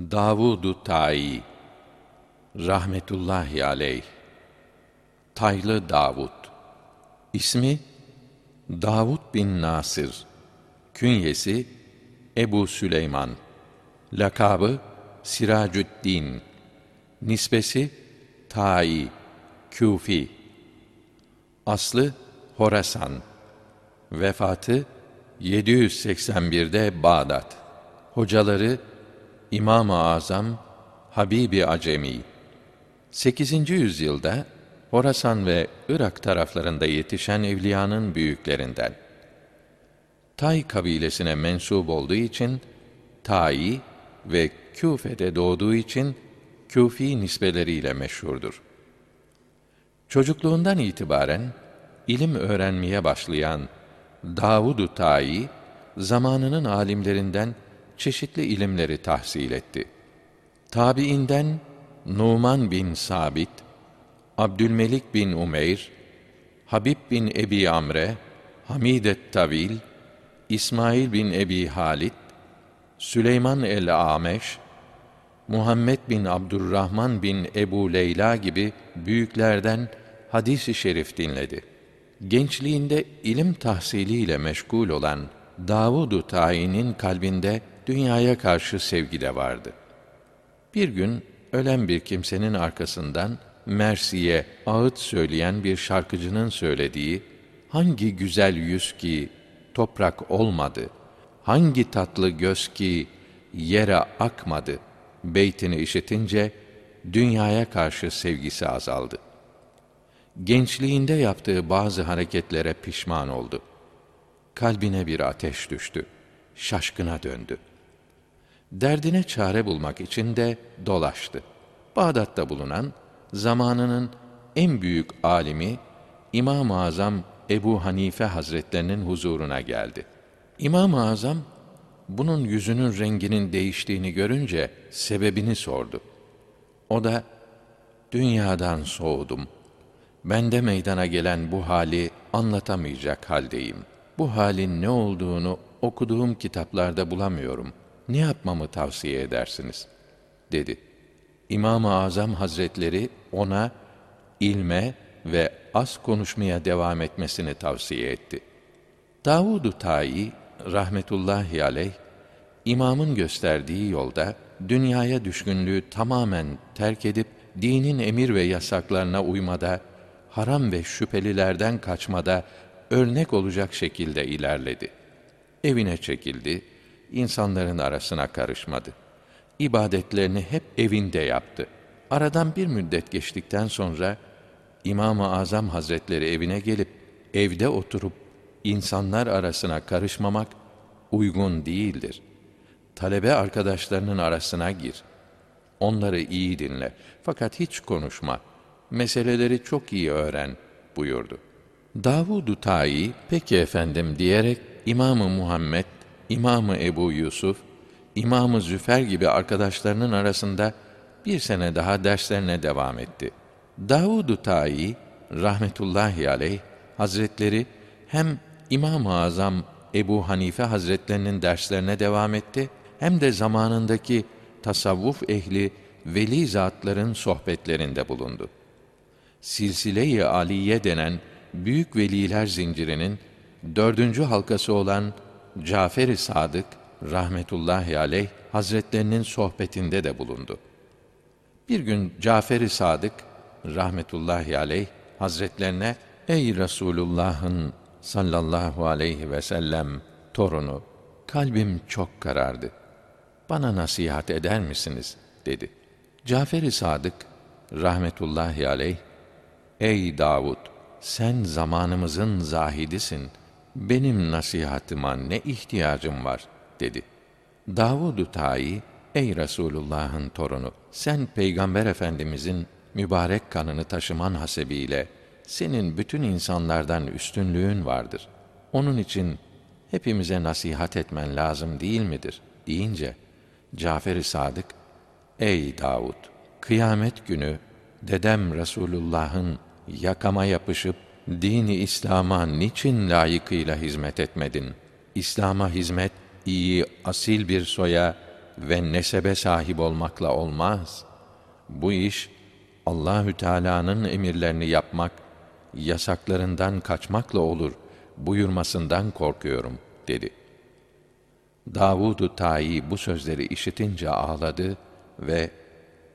Davudu Tayi rahmetullahi aleyh. Taylı Davud. İsmi Davud bin Nasır Künyesi Ebu Süleyman. Lakabı Siracüddin. Nisbesi Tayi Küfi. Aslı Horasan. Vefatı 781'de Bağdat. Hocaları İmam-ı Azam Habibi Acemi 8. yüzyılda Horasan ve Irak taraflarında yetişen evliyanın büyüklerinden. Tay kabilesine mensup olduğu için Tayi ve Küfe'de doğduğu için Küfi nisbeleriyle meşhurdur. Çocukluğundan itibaren ilim öğrenmeye başlayan Davud-u Tayi zamanının alimlerinden çeşitli ilimleri tahsil etti. Tabiinden Numan bin Sabit, Abdülmelik bin Umeyr, Habib bin Ebi Amre, Hamidet Tavil, İsmail bin Ebi Halit, Süleyman el-Ameş, Muhammed bin Abdurrahman bin Ebu Leyla gibi büyüklerden hadis-i şerif dinledi. Gençliğinde ilim tahsiliyle meşgul olan Davud-u Tayin'in kalbinde dünyaya karşı sevgi de vardı. Bir gün ölen bir kimsenin arkasından Mersi'ye ağıt söyleyen bir şarkıcının söylediği hangi güzel yüz ki toprak olmadı, hangi tatlı göz ki yere akmadı beytini işitince dünyaya karşı sevgisi azaldı. Gençliğinde yaptığı bazı hareketlere pişman oldu. Kalbine bir ateş düştü. Şaşkına döndü. Derdine çare bulmak için de dolaştı. Bağdat'ta bulunan zamanının en büyük alimi İmam-ı Azam Ebu Hanife Hazretlerinin huzuruna geldi. İmam-ı Azam bunun yüzünün renginin değiştiğini görünce sebebini sordu. O da dünyadan soğudum. Bende meydana gelen bu hali anlatamayacak haldeyim. Bu halin ne olduğunu okuduğum kitaplarda bulamıyorum. Ne yapmamı tavsiye edersiniz? dedi. İmam-ı Azam Hazretleri ona ilme ve az konuşmaya devam etmesini tavsiye etti. Davud-u Tayi rahmetullahi aleyh imamın gösterdiği yolda dünyaya düşkünlüğü tamamen terk edip dinin emir ve yasaklarına uymada, haram ve şüphelilerden kaçmada örnek olacak şekilde ilerledi. Evine çekildi, insanların arasına karışmadı. İbadetlerini hep evinde yaptı. Aradan bir müddet geçtikten sonra İmam-ı Azam Hazretleri evine gelip evde oturup insanlar arasına karışmamak uygun değildir. Talebe arkadaşlarının arasına gir. Onları iyi dinle. Fakat hiç konuşma. Meseleleri çok iyi öğren buyurdu. Davud-u Tayi, peki efendim diyerek İmam-ı Muhammed, İmam-ı Ebu Yusuf, İmam-ı Züfer gibi arkadaşlarının arasında bir sene daha derslerine devam etti. Davud-u Tayi, rahmetullahi aleyh, hazretleri hem İmam-ı Azam Ebu Hanife Hazretlerinin derslerine devam etti, hem de zamanındaki tasavvuf ehli veli zatların sohbetlerinde bulundu. Silsile-i Aliye denen büyük veliler zincirinin dördüncü halkası olan Cafer-i Sadık rahmetullahi aleyh hazretlerinin sohbetinde de bulundu. Bir gün Cafer-i Sadık rahmetullahi aleyh hazretlerine ey Resulullah'ın sallallahu aleyhi ve sellem torunu kalbim çok karardı. Bana nasihat eder misiniz? dedi. Cafer-i Sadık rahmetullahi aleyh Ey Davud sen zamanımızın zahidisin. Benim nasihatıma ne ihtiyacım var?" dedi. Davud-u Tayi, "Ey Resulullah'ın torunu, sen Peygamber Efendimizin mübarek kanını taşıman hasebiyle senin bütün insanlardan üstünlüğün vardır. Onun için hepimize nasihat etmen lazım değil midir?" deyince Cafer-i Sadık, "Ey Davud, kıyamet günü dedem Resulullah'ın yakama yapışıp dini İslam'a niçin layıkıyla hizmet etmedin? İslam'a hizmet iyi asil bir soya ve nesebe sahip olmakla olmaz. Bu iş Allahü Teala'nın emirlerini yapmak, yasaklarından kaçmakla olur buyurmasından korkuyorum dedi. Davudu Tayi bu sözleri işitince ağladı ve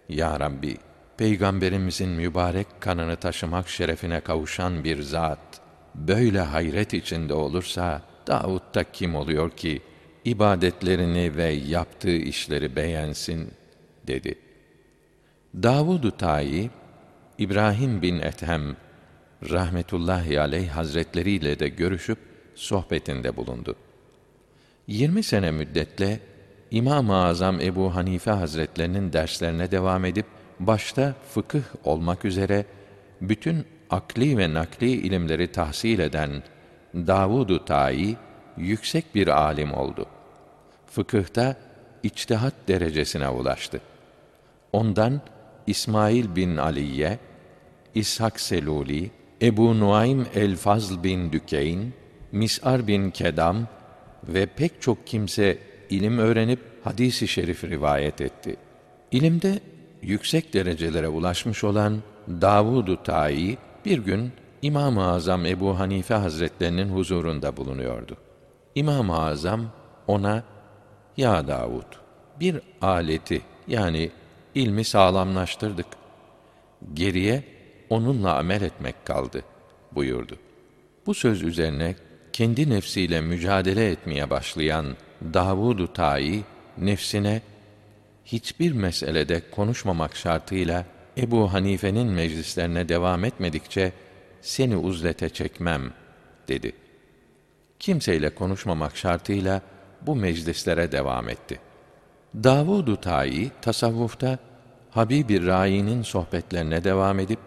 Ya Rabbi peygamberimizin mübarek kanını taşımak şerefine kavuşan bir zat böyle hayret içinde olursa Davud da kim oluyor ki ibadetlerini ve yaptığı işleri beğensin dedi. Davud-u Tayi İbrahim bin Ethem rahmetullahi aleyh hazretleri ile de görüşüp sohbetinde bulundu. 20 sene müddetle İmam-ı Azam Ebu Hanife Hazretlerinin derslerine devam edip başta fıkıh olmak üzere bütün akli ve nakli ilimleri tahsil eden Davud-u Tayi yüksek bir alim oldu. Fıkıhta içtihat derecesine ulaştı. Ondan İsmail bin Aliye, İshak Seluli, Ebu Nuaym el-Fazl bin Dükeyn, Mis'ar bin Kedam ve pek çok kimse ilim öğrenip hadisi şerif rivayet etti. İlimde yüksek derecelere ulaşmış olan Davud-u Tayi bir gün İmam-ı Azam Ebu Hanife Hazretlerinin huzurunda bulunuyordu. İmam-ı Azam ona "Ya Davud, bir aleti yani ilmi sağlamlaştırdık. Geriye onunla amel etmek kaldı." buyurdu. Bu söz üzerine kendi nefsiyle mücadele etmeye başlayan Davud-u Tayi nefsine hiçbir meselede konuşmamak şartıyla Ebu Hanife'nin meclislerine devam etmedikçe seni uzlete çekmem dedi. Kimseyle konuşmamak şartıyla bu meclislere devam etti. Davud-u Tayi tasavvufta Habib-i Rai'nin sohbetlerine devam edip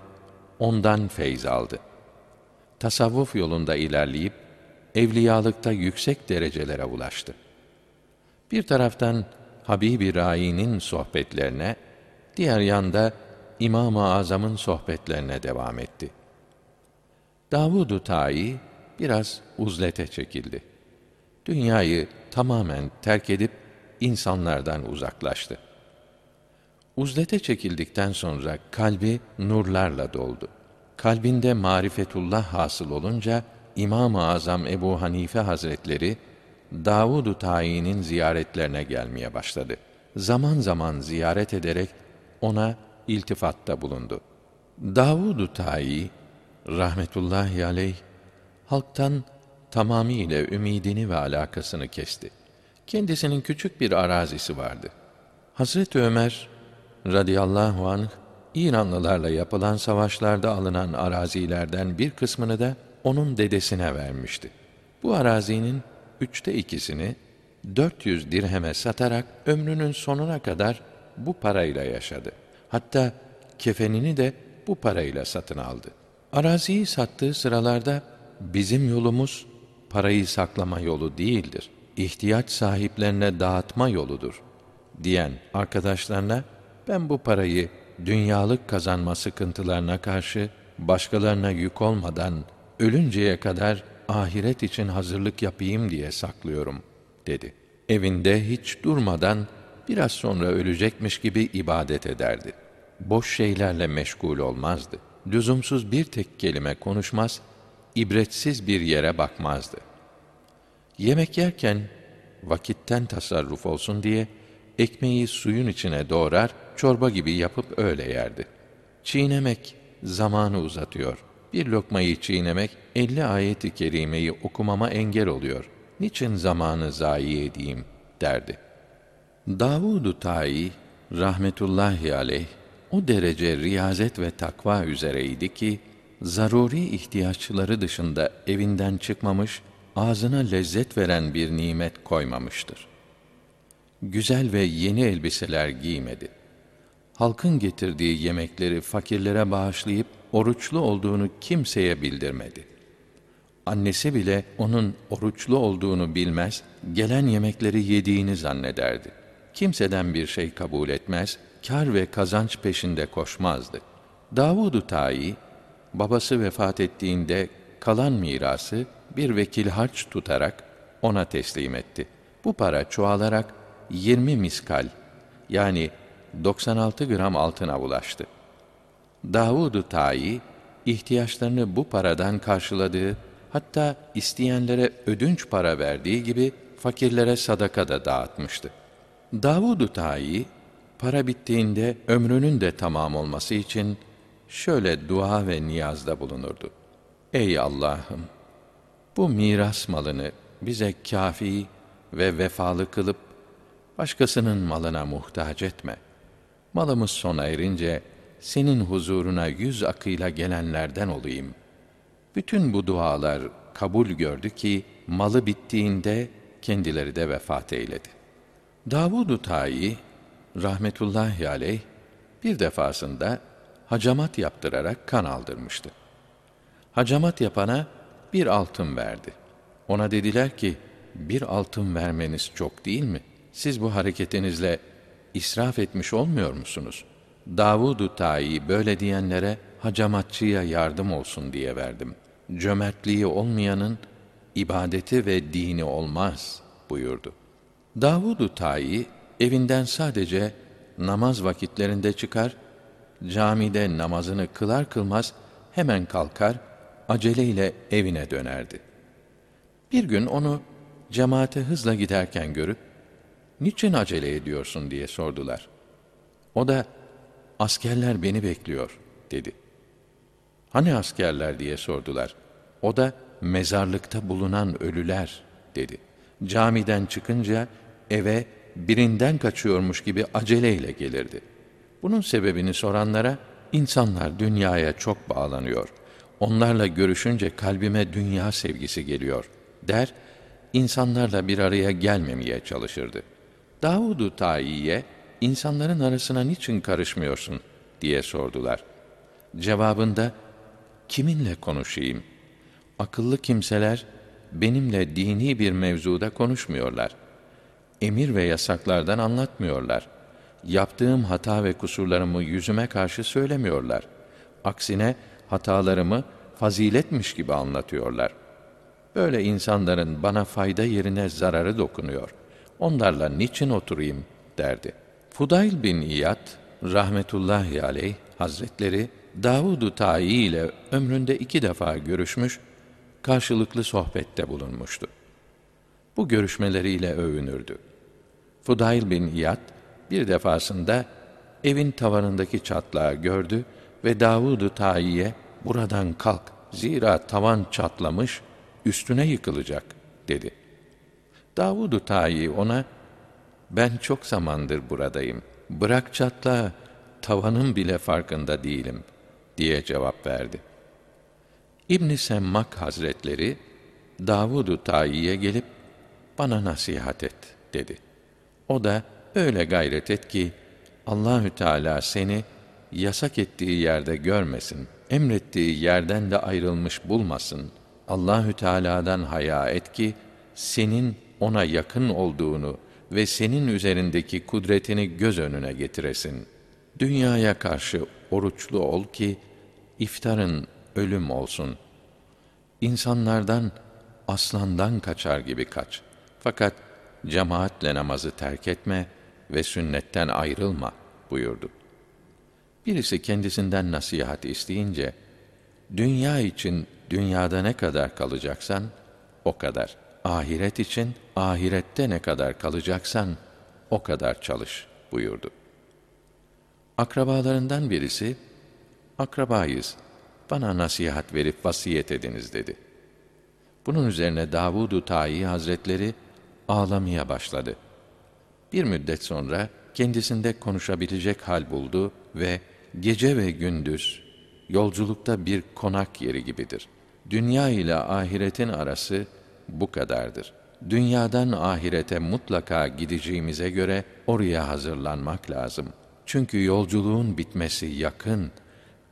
ondan feyz aldı. Tasavvuf yolunda ilerleyip evliyalıkta yüksek derecelere ulaştı. Bir taraftan Habib-i Rai'nin sohbetlerine, diğer yanda İmam-ı Azam'ın sohbetlerine devam etti. Davud-u Tayi biraz uzlete çekildi. Dünyayı tamamen terk edip insanlardan uzaklaştı. Uzlete çekildikten sonra kalbi nurlarla doldu. Kalbinde marifetullah hasıl olunca İmam-ı Azam Ebu Hanife Hazretleri Davud-u Tayi'nin ziyaretlerine gelmeye başladı. Zaman zaman ziyaret ederek ona iltifatta bulundu. Davud-u Tayi rahmetullahi aleyh halktan tamamiyle ümidini ve alakasını kesti. Kendisinin küçük bir arazisi vardı. Hazreti Ömer radıyallahu anh İranlılarla yapılan savaşlarda alınan arazilerden bir kısmını da onun dedesine vermişti. Bu arazinin üçte ikisini 400 dirheme satarak ömrünün sonuna kadar bu parayla yaşadı. Hatta kefenini de bu parayla satın aldı. Araziyi sattığı sıralarda bizim yolumuz parayı saklama yolu değildir. İhtiyaç sahiplerine dağıtma yoludur diyen arkadaşlarına ben bu parayı dünyalık kazanma sıkıntılarına karşı başkalarına yük olmadan ölünceye kadar ahiret için hazırlık yapayım diye saklıyorum dedi. Evinde hiç durmadan biraz sonra ölecekmiş gibi ibadet ederdi. Boş şeylerle meşgul olmazdı. Lüzumsuz bir tek kelime konuşmaz, ibretsiz bir yere bakmazdı. Yemek yerken vakitten tasarruf olsun diye ekmeği suyun içine doğrar, çorba gibi yapıp öyle yerdi. Çiğnemek zamanı uzatıyor. Bir lokmayı çiğnemek elli ayeti kerimeyi okumama engel oluyor. Niçin zamanı zayi edeyim derdi. Davud-u Tayi rahmetullahi aleyh o derece riyazet ve takva üzereydi ki zaruri ihtiyaçları dışında evinden çıkmamış, ağzına lezzet veren bir nimet koymamıştır. Güzel ve yeni elbiseler giymedi. Halkın getirdiği yemekleri fakirlere bağışlayıp oruçlu olduğunu kimseye bildirmedi. Annesi bile onun oruçlu olduğunu bilmez, gelen yemekleri yediğini zannederdi. Kimseden bir şey kabul etmez, kar ve kazanç peşinde koşmazdı. Davud-u babası vefat ettiğinde kalan mirası bir vekil harç tutarak ona teslim etti. Bu para çoğalarak 20 miskal yani 96 gram altına ulaştı. Davud-u Tayi ihtiyaçlarını bu paradan karşıladığı, hatta isteyenlere ödünç para verdiği gibi fakirlere sadaka da dağıtmıştı. Davud-u Tayi para bittiğinde ömrünün de tamam olması için şöyle dua ve niyazda bulunurdu. Ey Allah'ım! Bu miras malını bize kafi ve vefalı kılıp, başkasının malına muhtaç etme. Malımız sona erince, senin huzuruna yüz akıyla gelenlerden olayım. Bütün bu dualar kabul gördü ki, malı bittiğinde kendileri de vefat eyledi. Davud-u Tayi, rahmetullahi aleyh, bir defasında hacamat yaptırarak kan aldırmıştı. Hacamat yapana bir altın verdi. Ona dediler ki, bir altın vermeniz çok değil mi? Siz bu hareketinizle israf etmiş olmuyor musunuz? Davud-u Tayi böyle diyenlere hacamatçıya yardım olsun diye verdim. Cömertliği olmayanın ibadeti ve dini olmaz buyurdu. Davud-u Tayi evinden sadece namaz vakitlerinde çıkar, camide namazını kılar kılmaz hemen kalkar, aceleyle evine dönerdi. Bir gün onu cemaate hızla giderken görüp, niçin acele ediyorsun diye sordular. O da, askerler beni bekliyor, dedi. Hani askerler diye sordular. O da, mezarlıkta bulunan ölüler, dedi. Camiden çıkınca eve birinden kaçıyormuş gibi aceleyle gelirdi. Bunun sebebini soranlara, insanlar dünyaya çok bağlanıyor. Onlarla görüşünce kalbime dünya sevgisi geliyor, der insanlarla bir araya gelmemeye çalışırdı. Davud-u Tayi'ye insanların arasına niçin karışmıyorsun diye sordular. Cevabında kiminle konuşayım? Akıllı kimseler benimle dini bir mevzuda konuşmuyorlar. Emir ve yasaklardan anlatmıyorlar. Yaptığım hata ve kusurlarımı yüzüme karşı söylemiyorlar. Aksine hatalarımı faziletmiş gibi anlatıyorlar.'' Böyle insanların bana fayda yerine zararı dokunuyor. Onlarla niçin oturayım derdi. Fudayl bin İyad rahmetullahi aleyh hazretleri Davud-u Tayi ile ömründe iki defa görüşmüş, karşılıklı sohbette bulunmuştu. Bu görüşmeleriyle övünürdü. Fudayl bin İyad bir defasında evin tavanındaki çatlağı gördü ve Davud-u Tayi'ye buradan kalk zira tavan çatlamış üstüne yıkılacak dedi. Davud-u Tayi ona ben çok zamandır buradayım. Bırak çatla tavanın bile farkında değilim diye cevap verdi. İbn Semmak Hazretleri Davud-u Tayi'ye gelip bana nasihat et dedi. O da öyle gayret et ki Allahü Teala seni yasak ettiği yerde görmesin, emrettiği yerden de ayrılmış bulmasın Allahü Teala'dan haya et ki senin ona yakın olduğunu ve senin üzerindeki kudretini göz önüne getiresin. Dünyaya karşı oruçlu ol ki iftarın ölüm olsun. İnsanlardan aslandan kaçar gibi kaç. Fakat cemaatle namazı terk etme ve sünnetten ayrılma buyurdu. Birisi kendisinden nasihat isteyince, dünya için dünyada ne kadar kalacaksan o kadar. Ahiret için ahirette ne kadar kalacaksan o kadar çalış buyurdu. Akrabalarından birisi, akrabayız, bana nasihat verip vasiyet ediniz dedi. Bunun üzerine Davud-u Hazretleri ağlamaya başladı. Bir müddet sonra kendisinde konuşabilecek hal buldu ve gece ve gündüz yolculukta bir konak yeri gibidir. Dünya ile ahiretin arası bu kadardır. Dünyadan ahirete mutlaka gideceğimize göre oraya hazırlanmak lazım. Çünkü yolculuğun bitmesi yakın,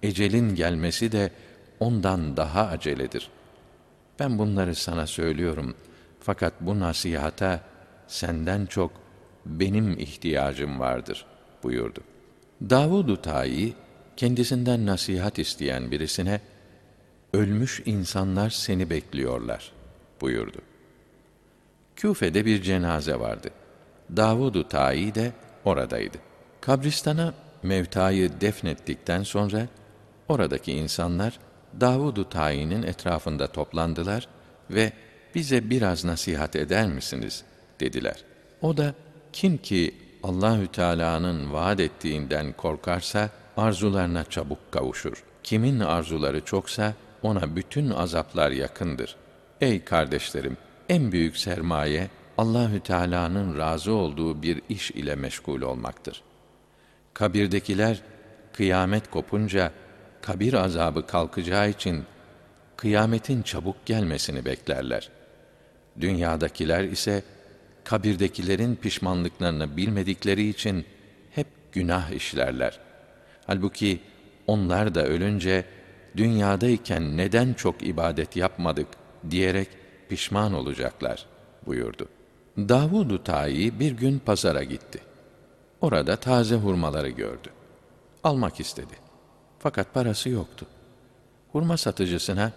ecelin gelmesi de ondan daha aceledir. Ben bunları sana söylüyorum. Fakat bu nasihata senden çok benim ihtiyacım vardır buyurdu. Davud-u Tayi kendisinden nasihat isteyen birisine ölmüş insanlar seni bekliyorlar buyurdu. Küfe'de bir cenaze vardı. Davud-u Tayi de oradaydı. Kabristana mevtayı defnettikten sonra oradaki insanlar Davud-u Tayin'in etrafında toplandılar ve bize biraz nasihat eder misiniz dediler. O da kim ki Allahü Teala'nın vaad ettiğinden korkarsa arzularına çabuk kavuşur. Kimin arzuları çoksa ona bütün azaplar yakındır. Ey kardeşlerim, en büyük sermaye Allahü Teala'nın razı olduğu bir iş ile meşgul olmaktır. Kabirdekiler kıyamet kopunca kabir azabı kalkacağı için kıyametin çabuk gelmesini beklerler. Dünyadakiler ise kabirdekilerin pişmanlıklarını bilmedikleri için hep günah işlerler. Halbuki onlar da ölünce dünyadayken neden çok ibadet yapmadık diyerek pişman olacaklar buyurdu. Davud-u Tayi bir gün pazara gitti. Orada taze hurmaları gördü. Almak istedi. Fakat parası yoktu. Hurma satıcısına,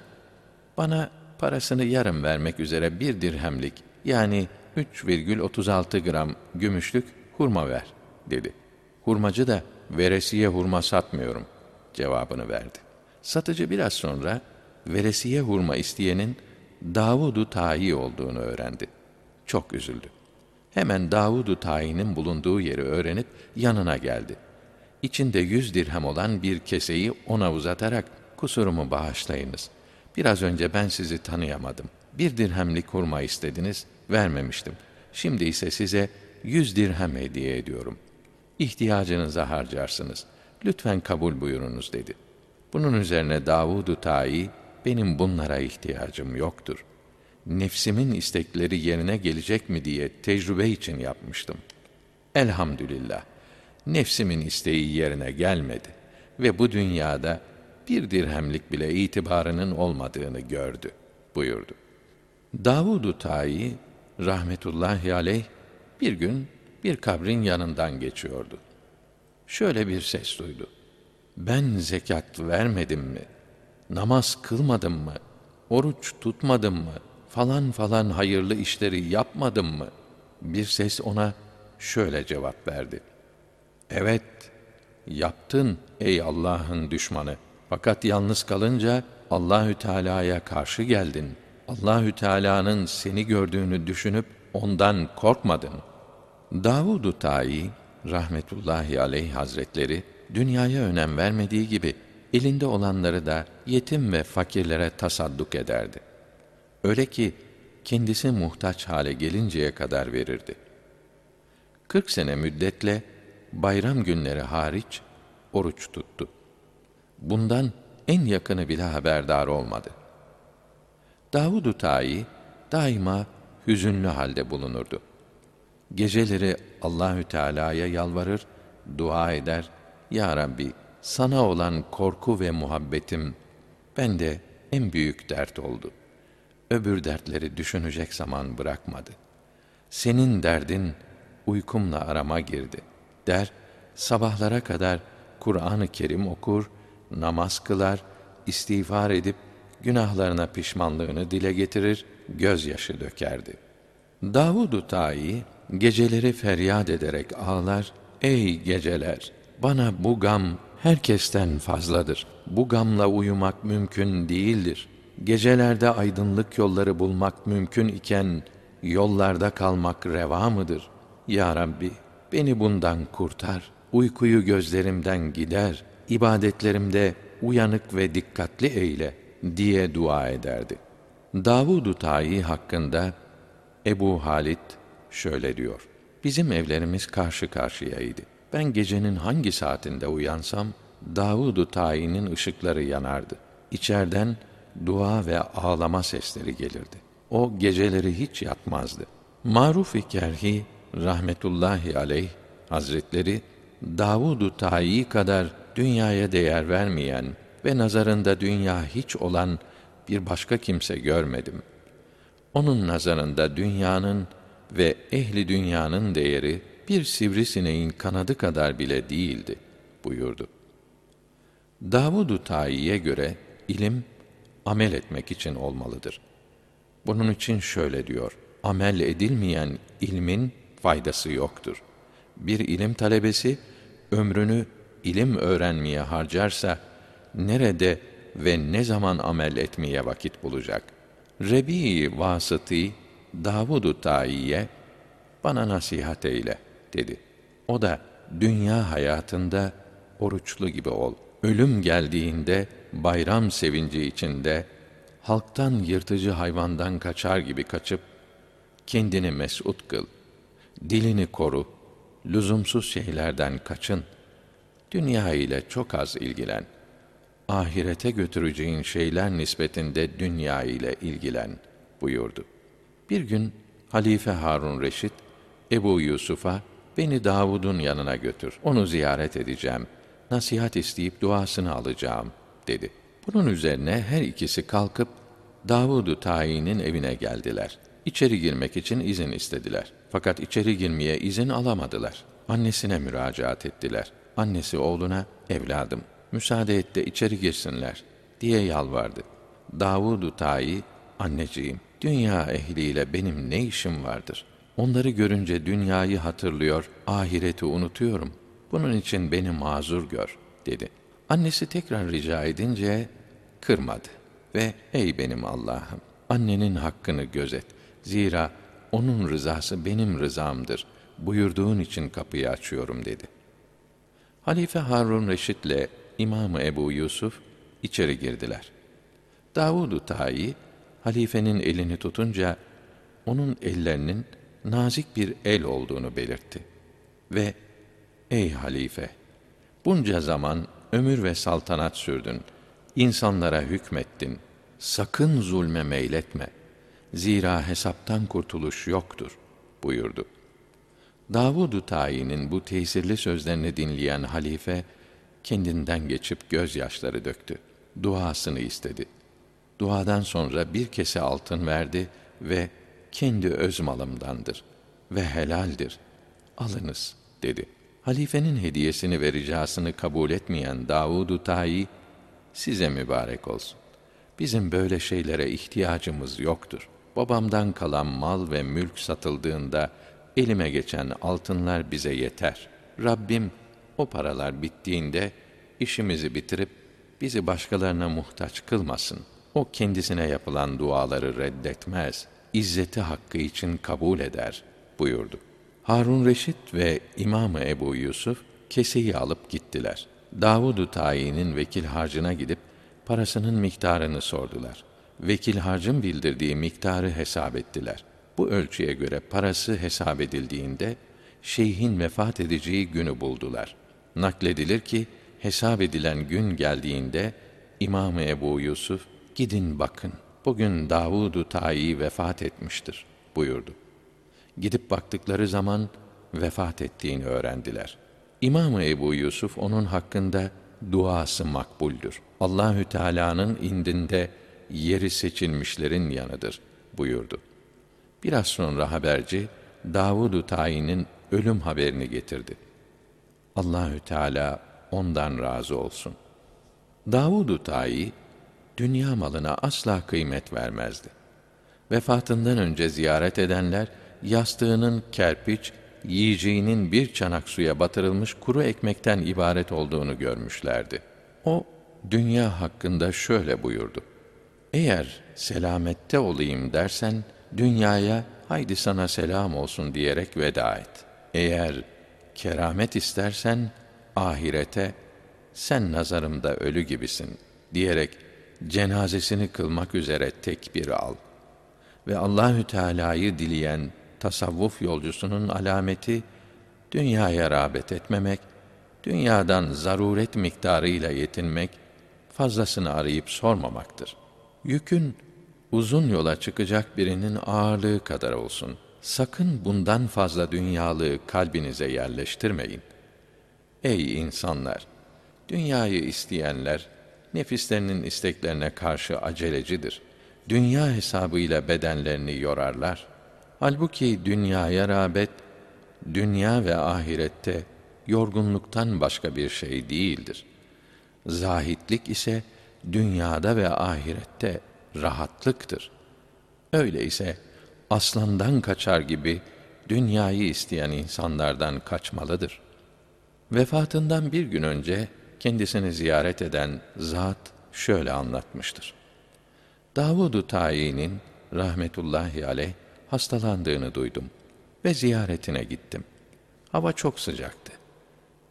bana parasını yarım vermek üzere bir dirhemlik, yani 3,36 gram gümüşlük hurma ver, dedi. Hurmacı da, veresiye hurma satmıyorum, cevabını verdi. Satıcı biraz sonra, veresiye hurma isteyenin, Davud-u Tayi olduğunu öğrendi. Çok üzüldü. Hemen Davud-u Tayi'nin bulunduğu yeri öğrenip yanına geldi. İçinde yüz dirhem olan bir keseyi ona uzatarak kusurumu bağışlayınız. Biraz önce ben sizi tanıyamadım. Bir dirhemlik hurma istediniz, vermemiştim. Şimdi ise size yüz dirhem hediye ediyorum. İhtiyacınıza harcarsınız. Lütfen kabul buyurunuz dedi. Bunun üzerine Davud-u Tayi, benim bunlara ihtiyacım yoktur nefsimin istekleri yerine gelecek mi diye tecrübe için yapmıştım. Elhamdülillah, nefsimin isteği yerine gelmedi ve bu dünyada bir dirhemlik bile itibarının olmadığını gördü, buyurdu. Davud-u Tayi, rahmetullahi aleyh, bir gün bir kabrin yanından geçiyordu. Şöyle bir ses duydu. Ben zekat vermedim mi? Namaz kılmadım mı? Oruç tutmadım mı? falan falan hayırlı işleri yapmadım mı? Bir ses ona şöyle cevap verdi. Evet, yaptın ey Allah'ın düşmanı. Fakat yalnız kalınca Allahü Teala'ya karşı geldin. Allahü Teala'nın seni gördüğünü düşünüp ondan korkmadın. Davud-u Tayi rahmetullahi aleyh hazretleri dünyaya önem vermediği gibi elinde olanları da yetim ve fakirlere tasadduk ederdi. Öyle ki kendisi muhtaç hale gelinceye kadar verirdi. Kırk sene müddetle bayram günleri hariç oruç tuttu. Bundan en yakını bile haberdar olmadı. Davud-u Tayi daima hüzünlü halde bulunurdu. Geceleri Allahü Teala'ya yalvarır, dua eder. Ya Rabbi, sana olan korku ve muhabbetim bende en büyük dert oldu öbür dertleri düşünecek zaman bırakmadı. Senin derdin uykumla arama girdi. Der, sabahlara kadar Kur'an-ı Kerim okur, namaz kılar, istiğfar edip günahlarına pişmanlığını dile getirir, gözyaşı dökerdi. Davud-u geceleri feryat ederek ağlar, ey geceler, bana bu gam herkesten fazladır. Bu gamla uyumak mümkün değildir. Gecelerde aydınlık yolları bulmak mümkün iken yollarda kalmak reva mıdır? Ya Rabbi, beni bundan kurtar. Uykuyu gözlerimden gider. İbadetlerimde uyanık ve dikkatli eyle diye dua ederdi. Davud-u Tayi hakkında Ebu Halit şöyle diyor. Bizim evlerimiz karşı karşıyaydı. Ben gecenin hangi saatinde uyansam Davud-u Tayi'nin ışıkları yanardı. İçerden dua ve ağlama sesleri gelirdi. O geceleri hiç yatmazdı. Maruf-i Kerhi rahmetullahi aleyh Hazretleri Davud-u Tayi kadar dünyaya değer vermeyen ve nazarında dünya hiç olan bir başka kimse görmedim. Onun nazarında dünyanın ve ehli dünyanın değeri bir sivrisineğin kanadı kadar bile değildi buyurdu. Davud-u Tayi'ye göre ilim amel etmek için olmalıdır. Bunun için şöyle diyor: Amel edilmeyen ilmin faydası yoktur. Bir ilim talebesi ömrünü ilim öğrenmeye harcarsa nerede ve ne zaman amel etmeye vakit bulacak? Rebi vasıtı Davud-u Ta'iye bana nasihat eyle dedi. O da dünya hayatında oruçlu gibi ol. Ölüm geldiğinde bayram sevinci içinde halktan yırtıcı hayvandan kaçar gibi kaçıp kendini mesut kıl. Dilini koru. Lüzumsuz şeylerden kaçın. Dünya ile çok az ilgilen. Ahirete götüreceğin şeyler nispetinde dünya ile ilgilen buyurdu. Bir gün Halife Harun Reşit Ebu Yusuf'a beni Davud'un yanına götür. Onu ziyaret edeceğim. Nasihat isteyip duasını alacağım dedi. Bunun üzerine her ikisi kalkıp Davud-u Tayin'in evine geldiler. İçeri girmek için izin istediler. Fakat içeri girmeye izin alamadılar. Annesine müracaat ettiler. Annesi oğluna, evladım, müsaade et de içeri girsinler diye yalvardı. Davud-u Tayi, anneciğim, dünya ehliyle benim ne işim vardır? Onları görünce dünyayı hatırlıyor, ahireti unutuyorum. Bunun için beni mazur gör, dedi. Annesi tekrar rica edince kırmadı ve ey benim Allah'ım, annenin hakkını gözet. Zira onun rızası benim rızamdır. Buyurduğun için kapıyı açıyorum dedi. Halife Harun Reşit ile İmam Ebu Yusuf içeri girdiler. Davud-u Tayi halifenin elini tutunca onun ellerinin nazik bir el olduğunu belirtti. Ve ey halife bunca zaman ömür ve saltanat sürdün. insanlara hükmettin. Sakın zulme meyletme. Zira hesaptan kurtuluş yoktur buyurdu. Davud-u Tayin'in bu tesirli sözlerini dinleyen halife kendinden geçip gözyaşları döktü. Duasını istedi. Duadan sonra bir kese altın verdi ve kendi öz malımdandır ve helaldir. Alınız dedi. Halifenin hediyesini ve ricasını kabul etmeyen Davud-u Tayi size mübarek olsun. Bizim böyle şeylere ihtiyacımız yoktur. Babamdan kalan mal ve mülk satıldığında elime geçen altınlar bize yeter. Rabbim o paralar bittiğinde işimizi bitirip bizi başkalarına muhtaç kılmasın. O kendisine yapılan duaları reddetmez. İzzeti hakkı için kabul eder buyurdu. Harun Reşit ve İmamı Ebu Yusuf keseyi alıp gittiler. Davud-u Tayin'in vekil harcına gidip parasının miktarını sordular. Vekil harcın bildirdiği miktarı hesap ettiler. Bu ölçüye göre parası hesap edildiğinde şeyhin vefat edeceği günü buldular. Nakledilir ki hesap edilen gün geldiğinde İmam Ebu Yusuf gidin bakın bugün Davud-u Tayi vefat etmiştir buyurdu. Gidip baktıkları zaman vefat ettiğini öğrendiler. İmam Ebu Yusuf onun hakkında duası makbuldür. Allahü Teala'nın indinde yeri seçilmişlerin yanıdır buyurdu. Biraz sonra haberci Davud-u Tayin'in ölüm haberini getirdi. Allahü Teala ondan razı olsun. Davud-u Tayi dünya malına asla kıymet vermezdi. Vefatından önce ziyaret edenler yastığının kerpiç, yiyeceğinin bir çanak suya batırılmış kuru ekmekten ibaret olduğunu görmüşlerdi. O dünya hakkında şöyle buyurdu: Eğer selamette olayım dersen dünyaya haydi sana selam olsun diyerek veda et. Eğer keramet istersen ahirete sen nazarımda ölü gibisin diyerek cenazesini kılmak üzere tekbir al. Ve Allahü Teala'yı dileyen tasavvuf yolcusunun alameti dünyaya rağbet etmemek, dünyadan zaruret miktarıyla yetinmek, fazlasını arayıp sormamaktır. Yükün uzun yola çıkacak birinin ağırlığı kadar olsun. Sakın bundan fazla dünyalığı kalbinize yerleştirmeyin. Ey insanlar! Dünyayı isteyenler, nefislerinin isteklerine karşı acelecidir. Dünya hesabıyla bedenlerini yorarlar. Halbuki dünyaya rağbet, dünya ve ahirette yorgunluktan başka bir şey değildir. Zahitlik ise dünyada ve ahirette rahatlıktır. Öyleyse aslandan kaçar gibi dünyayı isteyen insanlardan kaçmalıdır. Vefatından bir gün önce kendisini ziyaret eden zat şöyle anlatmıştır. Davud-u Tayi'nin rahmetullahi aleyh hastalandığını duydum ve ziyaretine gittim. Hava çok sıcaktı.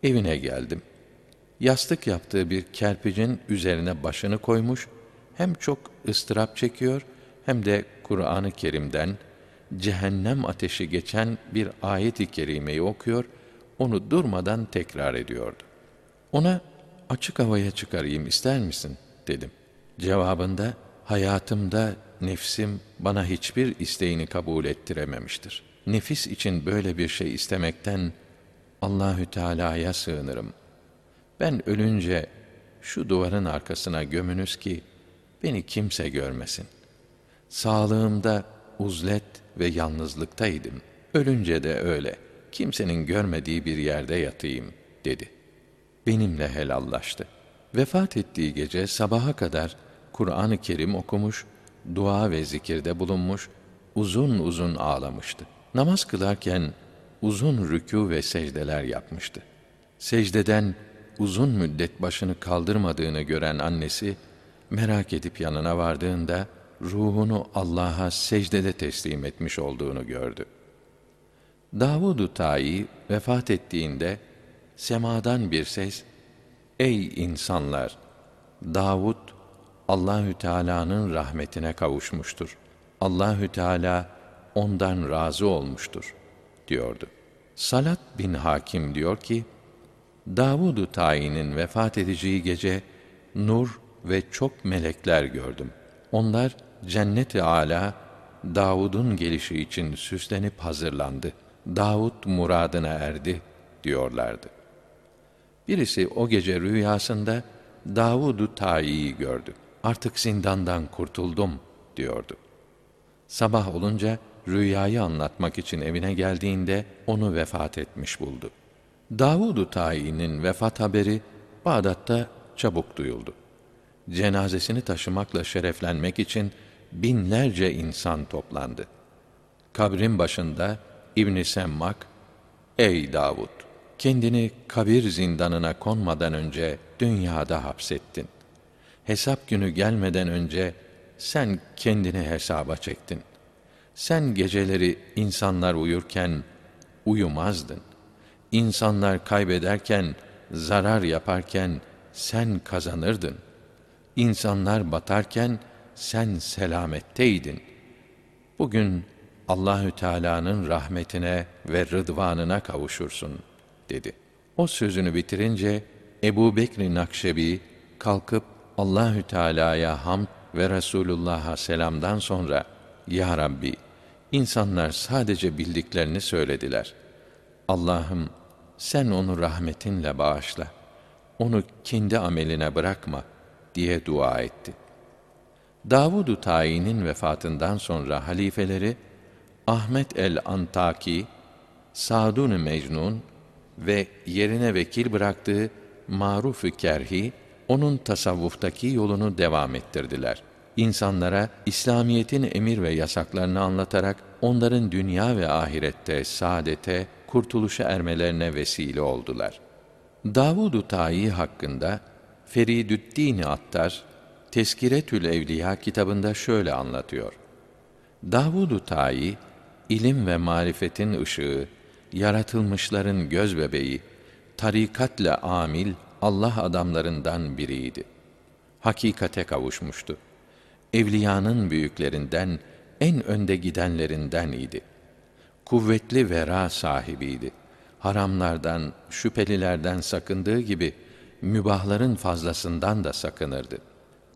Evine geldim. Yastık yaptığı bir kerpicin üzerine başını koymuş, hem çok ıstırap çekiyor hem de Kur'an-ı Kerim'den cehennem ateşi geçen bir ayet-i kerimeyi okuyor, onu durmadan tekrar ediyordu. Ona açık havaya çıkarayım ister misin dedim. Cevabında hayatımda nefsim bana hiçbir isteğini kabul ettirememiştir. Nefis için böyle bir şey istemekten Allahü Teala'ya sığınırım. Ben ölünce şu duvarın arkasına gömünüz ki beni kimse görmesin. Sağlığımda uzlet ve yalnızlıktaydım. Ölünce de öyle. Kimsenin görmediği bir yerde yatayım dedi. Benimle helallaştı. Vefat ettiği gece sabaha kadar Kur'an-ı Kerim okumuş, dua ve zikirde bulunmuş, uzun uzun ağlamıştı. Namaz kılarken uzun rükû ve secdeler yapmıştı. Secdeden uzun müddet başını kaldırmadığını gören annesi merak edip yanına vardığında ruhunu Allah'a secdede teslim etmiş olduğunu gördü. Davud-u Tayi vefat ettiğinde semadan bir ses Ey insanlar Davud Allahü Teala'nın rahmetine kavuşmuştur. Allahü Teala ondan razı olmuştur diyordu. Salat bin Hakim diyor ki Davud-u Tayin'in vefat edeceği gece nur ve çok melekler gördüm. Onlar cennet-i âlâ Davud'un gelişi için süslenip hazırlandı. Davud muradına erdi diyorlardı. Birisi o gece rüyasında Davud'u Tayi'yi gördü. Artık zindandan kurtuldum diyordu. Sabah olunca rüyayı anlatmak için evine geldiğinde onu vefat etmiş buldu. Davud-u Tayi'nin vefat haberi Bağdat'ta çabuk duyuldu. Cenazesini taşımakla şereflenmek için binlerce insan toplandı. Kabrin başında İbn Semmak, Ey Davud! Kendini kabir zindanına konmadan önce dünyada hapsettin. Hesap günü gelmeden önce sen kendini hesaba çektin. Sen geceleri insanlar uyurken uyumazdın. İnsanlar kaybederken, zarar yaparken sen kazanırdın. İnsanlar batarken sen selametteydin. Bugün Allahü Teala'nın rahmetine ve rıdvanına kavuşursun dedi. O sözünü bitirince Ebu Bekr Nakşebi kalkıp Allahü Teala'ya hamd ve Resulullah'a selamdan sonra Ya Rabbi insanlar sadece bildiklerini söylediler. Allah'ım sen onu rahmetinle bağışla. Onu kendi ameline bırakma diye dua etti. Davud-u Tayin'in vefatından sonra halifeleri Ahmet el-Antaki, Sadun-ı Mecnun ve yerine vekil bıraktığı Maruf-ü Kerhi, onun tasavvuftaki yolunu devam ettirdiler. İnsanlara İslamiyetin emir ve yasaklarını anlatarak onların dünya ve ahirette saadete, kurtuluşa ermelerine vesile oldular. Davud-u Tayi hakkında Feridüddin Attar Teskiretül Evliya kitabında şöyle anlatıyor. Davud-u Tayi ilim ve marifetin ışığı, yaratılmışların göz bebeği, tarikatle amil Allah adamlarından biriydi. Hakikate kavuşmuştu. Evliyanın büyüklerinden, en önde gidenlerinden idi. Kuvvetli vera sahibiydi. Haramlardan, şüphelilerden sakındığı gibi, mübahların fazlasından da sakınırdı.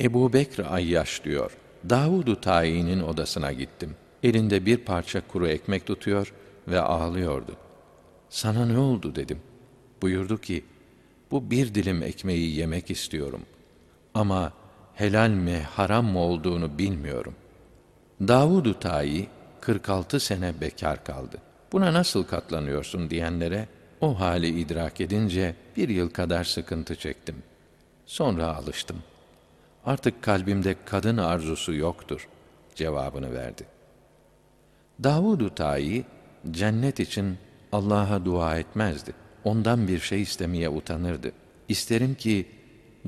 Ebu Bekr Ayyaş diyor, Davud-u Tayi'nin odasına gittim. Elinde bir parça kuru ekmek tutuyor ve ağlıyordu. Sana ne oldu dedim. Buyurdu ki, bu bir dilim ekmeği yemek istiyorum. Ama helal mi haram mı olduğunu bilmiyorum. Davud-u Tayi 46 sene bekar kaldı. Buna nasıl katlanıyorsun diyenlere o hali idrak edince bir yıl kadar sıkıntı çektim. Sonra alıştım. Artık kalbimde kadın arzusu yoktur cevabını verdi. Davud-u Tayi cennet için Allah'a dua etmezdi. Ondan bir şey istemeye utanırdı. İsterim ki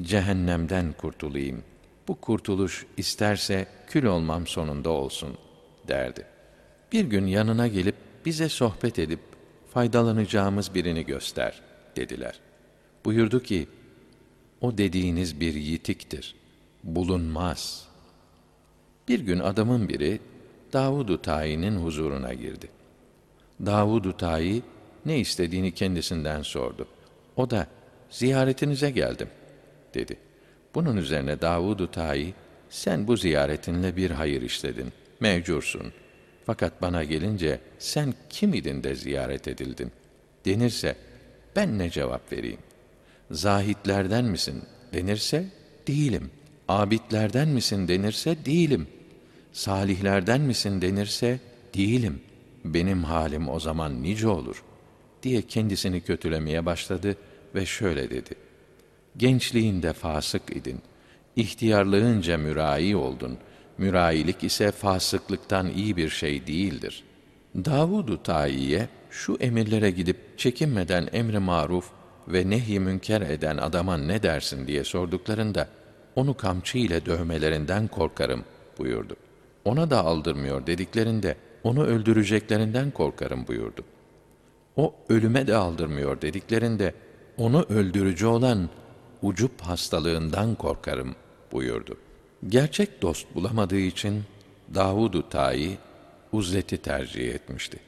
cehennemden kurtulayım. Bu kurtuluş isterse kül olmam sonunda olsun derdi. Bir gün yanına gelip bize sohbet edip faydalanacağımız birini göster dediler. Buyurdu ki, o dediğiniz bir yitiktir. Bulunmaz. Bir gün adamın biri Davud-u Tayi'nin huzuruna girdi. Davud-u Tayi ne istediğini kendisinden sordu. O da ziyaretinize geldim dedi. Bunun üzerine Davud-u Tayi sen bu ziyaretinle bir hayır işledin. Mevcursun. Fakat bana gelince sen kim idin de ziyaret edildin? Denirse ben ne cevap vereyim? Zahitlerden misin denirse değilim. Abidlerden misin denirse değilim. Salihlerden misin denirse değilim. Benim halim o zaman nice olur diye kendisini kötülemeye başladı ve şöyle dedi. Gençliğinde fasık idin. İhtiyarlığınca mürai oldun. Mürailik ise fasıklıktan iyi bir şey değildir. Davudu Tayiye şu emirlere gidip çekinmeden emri maruf ve nehy münker eden adama ne dersin diye sorduklarında onu kamçı ile dövmelerinden korkarım buyurdu. Ona da aldırmıyor dediklerinde onu öldüreceklerinden korkarım buyurdu. O ölüme de aldırmıyor dediklerinde onu öldürücü olan ucup hastalığından korkarım buyurdu. Gerçek dost bulamadığı için Davudu Tayi uzleti tercih etmişti.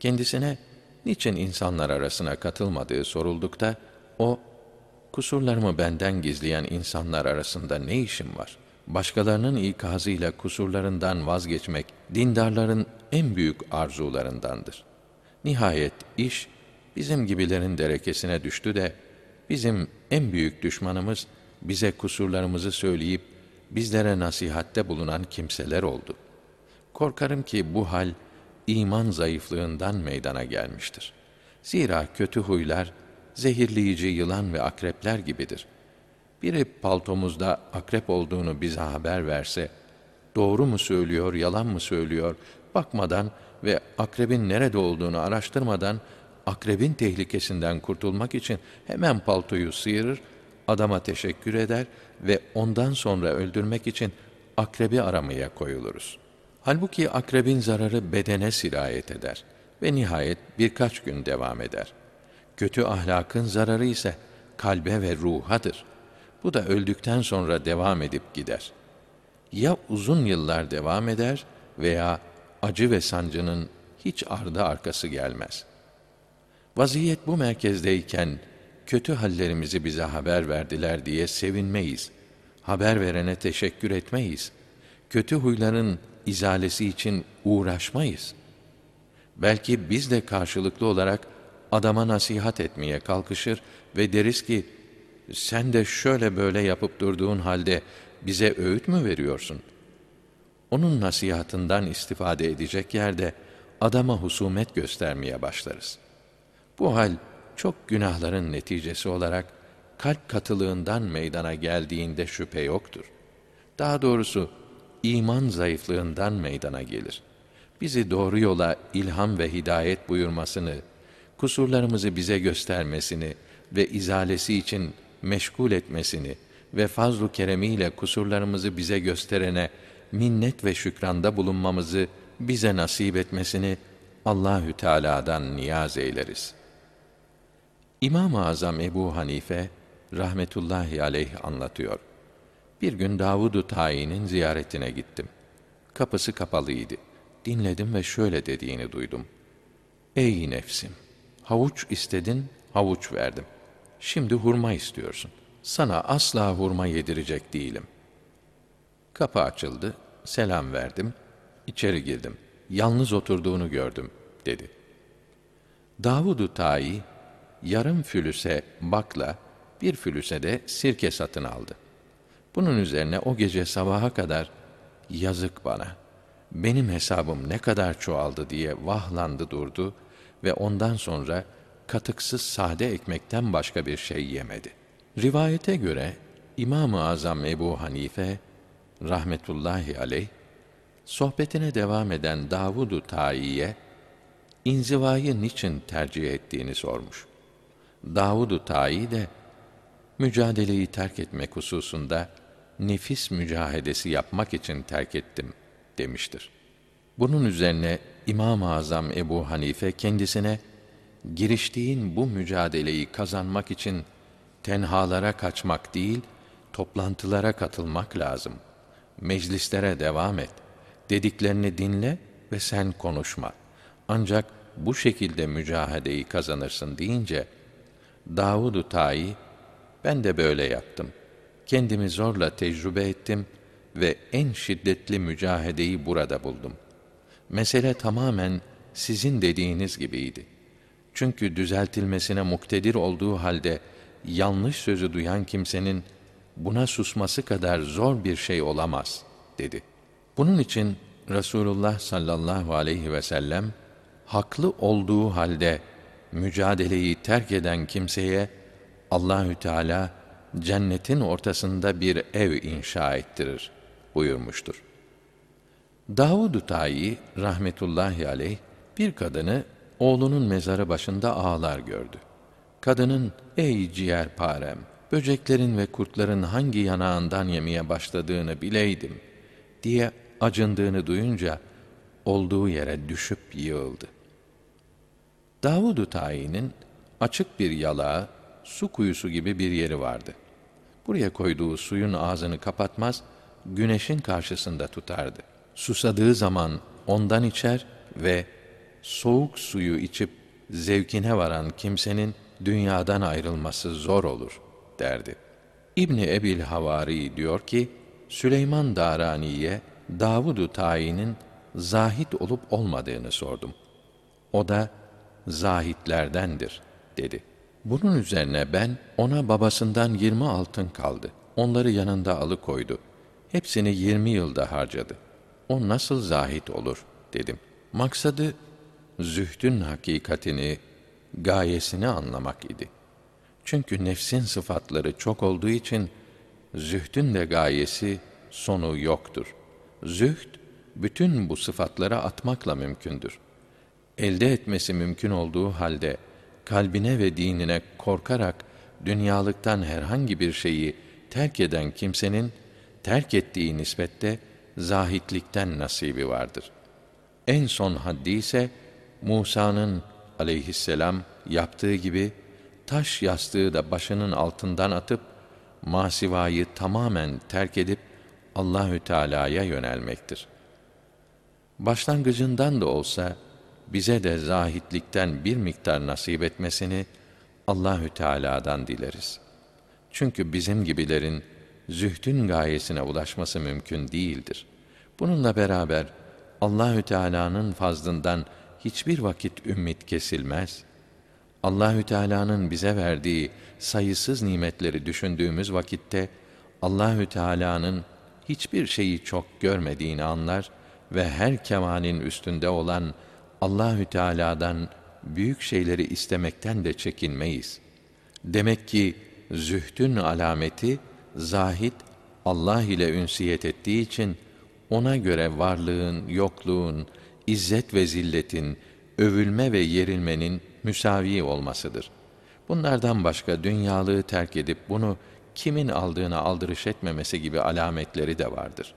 Kendisine niçin insanlar arasına katılmadığı soruldukta o kusurlarımı benden gizleyen insanlar arasında ne işim var? Başkalarının ikazıyla kusurlarından vazgeçmek dindarların en büyük arzularındandır. Nihayet iş bizim gibilerin derekesine düştü de bizim en büyük düşmanımız bize kusurlarımızı söyleyip bizlere nasihatte bulunan kimseler oldu. Korkarım ki bu hal iman zayıflığından meydana gelmiştir. Zira kötü huylar zehirleyici yılan ve akrepler gibidir. Biri paltomuzda akrep olduğunu bize haber verse, doğru mu söylüyor, yalan mı söylüyor, bakmadan ve akrebin nerede olduğunu araştırmadan akrebin tehlikesinden kurtulmak için hemen paltoyu sıyırır, adama teşekkür eder ve ondan sonra öldürmek için akrebi aramaya koyuluruz. Halbuki akrebin zararı bedene sirayet eder ve nihayet birkaç gün devam eder. Kötü ahlakın zararı ise kalbe ve ruhadır. Bu da öldükten sonra devam edip gider. Ya uzun yıllar devam eder veya acı ve sancının hiç ardı arkası gelmez. Vaziyet bu merkezdeyken kötü hallerimizi bize haber verdiler diye sevinmeyiz. Haber verene teşekkür etmeyiz. Kötü huyların izalesi için uğraşmayız. Belki biz de karşılıklı olarak adama nasihat etmeye kalkışır ve deriz ki, sen de şöyle böyle yapıp durduğun halde bize öğüt mü veriyorsun? Onun nasihatından istifade edecek yerde adama husumet göstermeye başlarız. Bu hal çok günahların neticesi olarak kalp katılığından meydana geldiğinde şüphe yoktur. Daha doğrusu iman zayıflığından meydana gelir. Bizi doğru yola ilham ve hidayet buyurmasını, kusurlarımızı bize göstermesini ve izalesi için meşgul etmesini ve fazlu keremiyle kusurlarımızı bize gösterene minnet ve şükranda bulunmamızı bize nasip etmesini Allahü Teala'dan niyaz eyleriz. İmam-ı Azam Ebu Hanife rahmetullahi aleyh anlatıyor. Bir gün Davudu Tayi'nin ziyaretine gittim. Kapısı kapalıydı. Dinledim ve şöyle dediğini duydum. Ey nefsim! Havuç istedin, havuç verdim. Şimdi hurma istiyorsun. Sana asla hurma yedirecek değilim. Kapı açıldı, selam verdim, içeri girdim. Yalnız oturduğunu gördüm, dedi. Davudu Tayi, yarım fülüse bakla, bir fülüse de sirke satın aldı. Bunun üzerine o gece sabaha kadar, yazık bana, benim hesabım ne kadar çoğaldı diye vahlandı durdu ve ondan sonra katıksız sade ekmekten başka bir şey yemedi. Rivayete göre İmam-ı Azam Ebu Hanife rahmetullahi aleyh sohbetine devam eden Davudu Tayiye inzivayı niçin tercih ettiğini sormuş. Davud-u Tayi de mücadeleyi terk etmek hususunda nefis mücahedesi yapmak için terk ettim demiştir. Bunun üzerine İmam-ı Azam Ebu Hanife kendisine giriştiğin bu mücadeleyi kazanmak için tenhalara kaçmak değil, toplantılara katılmak lazım. Meclislere devam et. Dediklerini dinle ve sen konuşma. Ancak bu şekilde mücahedeyi kazanırsın deyince Davud-u Tayi ben de böyle yaptım. Kendimi zorla tecrübe ettim ve en şiddetli mücahedeyi burada buldum. Mesele tamamen sizin dediğiniz gibiydi. Çünkü düzeltilmesine muktedir olduğu halde yanlış sözü duyan kimsenin buna susması kadar zor bir şey olamaz dedi. Bunun için Resulullah sallallahu aleyhi ve sellem haklı olduğu halde mücadeleyi terk eden kimseye Allahü Teala cennetin ortasında bir ev inşa ettirir buyurmuştur. Davud-u Tayi rahmetullahi aleyh bir kadını oğlunun mezarı başında ağlar gördü. Kadının ey ciğerparem böceklerin ve kurtların hangi yanağından yemeye başladığını bileydim diye acındığını duyunca olduğu yere düşüp yığıldı. Davud-u Tayi'nin açık bir yalağı, su kuyusu gibi bir yeri vardı. Buraya koyduğu suyun ağzını kapatmaz, güneşin karşısında tutardı. Susadığı zaman ondan içer ve soğuk suyu içip zevkine varan kimsenin dünyadan ayrılması zor olur derdi. İbni Ebil Havari diyor ki, Süleyman Darani'ye Davudu Tayi'nin zahit olup olmadığını sordum. O da zahitlerdendir dedi. Bunun üzerine ben ona babasından yirmi altın kaldı. Onları yanında alıkoydu. Hepsini yirmi yılda harcadı. O nasıl zahit olur dedim. Maksadı zühdün hakikatini, gayesini anlamak idi. Çünkü nefsin sıfatları çok olduğu için zühdün de gayesi sonu yoktur. Zühd bütün bu sıfatlara atmakla mümkündür. Elde etmesi mümkün olduğu halde kalbine ve dinine korkarak dünyalıktan herhangi bir şeyi terk eden kimsenin terk ettiği nispette zahitlikten nasibi vardır. En son haddi ise Musa'nın aleyhisselam yaptığı gibi taş yastığı da başının altından atıp masivayı tamamen terk edip Allahü Teala'ya yönelmektir. Başlangıcından da olsa bize de zahitlikten bir miktar nasip etmesini Allahü Teala'dan dileriz. Çünkü bizim gibilerin zühdün gayesine ulaşması mümkün değildir. Bununla beraber Allahü Teala'nın fazlından hiçbir vakit ümit kesilmez. Allahü Teala'nın bize verdiği sayısız nimetleri düşündüğümüz vakitte Allahü Teala'nın hiçbir şeyi çok görmediğini anlar ve her kemalin üstünde olan Allahü Teala'dan büyük şeyleri istemekten de çekinmeyiz. Demek ki zühdün alameti zahit Allah ile ünsiyet ettiği için ona göre varlığın, yokluğun, izzet ve zilletin, övülme ve yerilmenin müsavi olmasıdır. Bunlardan başka dünyalığı terk edip bunu kimin aldığına aldırış etmemesi gibi alametleri de vardır.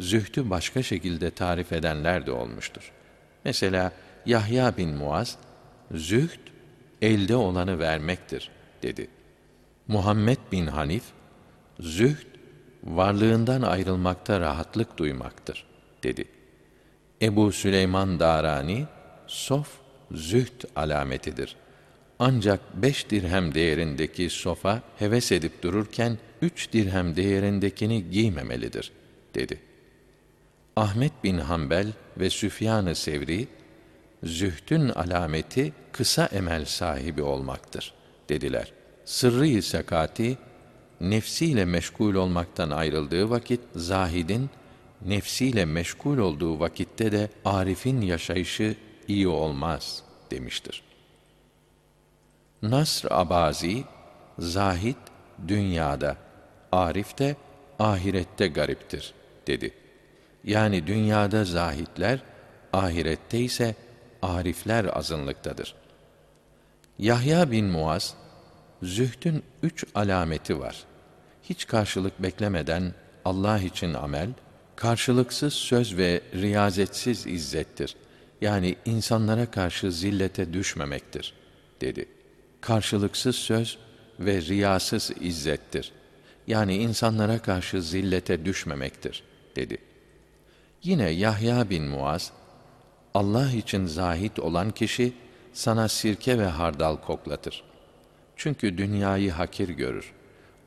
Zühdü başka şekilde tarif edenler de olmuştur. Mesela Yahya bin Muaz, zühd elde olanı vermektir dedi. Muhammed bin Hanif, zühd varlığından ayrılmakta rahatlık duymaktır dedi. Ebu Süleyman Darani, sof zühd alametidir. Ancak beş dirhem değerindeki sofa heves edip dururken üç dirhem değerindekini giymemelidir, dedi. Ahmet bin Hanbel ve Süfyan-ı Sevri, zühdün alameti kısa emel sahibi olmaktır, dediler. Sırrı-i sekati, nefsiyle meşgul olmaktan ayrıldığı vakit, zahidin, nefsiyle meşgul olduğu vakitte de arifin yaşayışı iyi olmaz demiştir. Nasr Abazi, zahid dünyada, arif de ahirette gariptir dedi. Yani dünyada zahitler, ahirette ise arifler azınlıktadır. Yahya bin Muaz, zühdün üç alameti var. Hiç karşılık beklemeden Allah için amel, karşılıksız söz ve riyazetsiz izzettir. Yani insanlara karşı zillete düşmemektir, dedi. Karşılıksız söz ve riyasız izzettir. Yani insanlara karşı zillete düşmemektir, dedi. Yine Yahya bin Muaz, Allah için zahit olan kişi, sana sirke ve hardal koklatır. Çünkü dünyayı hakir görür.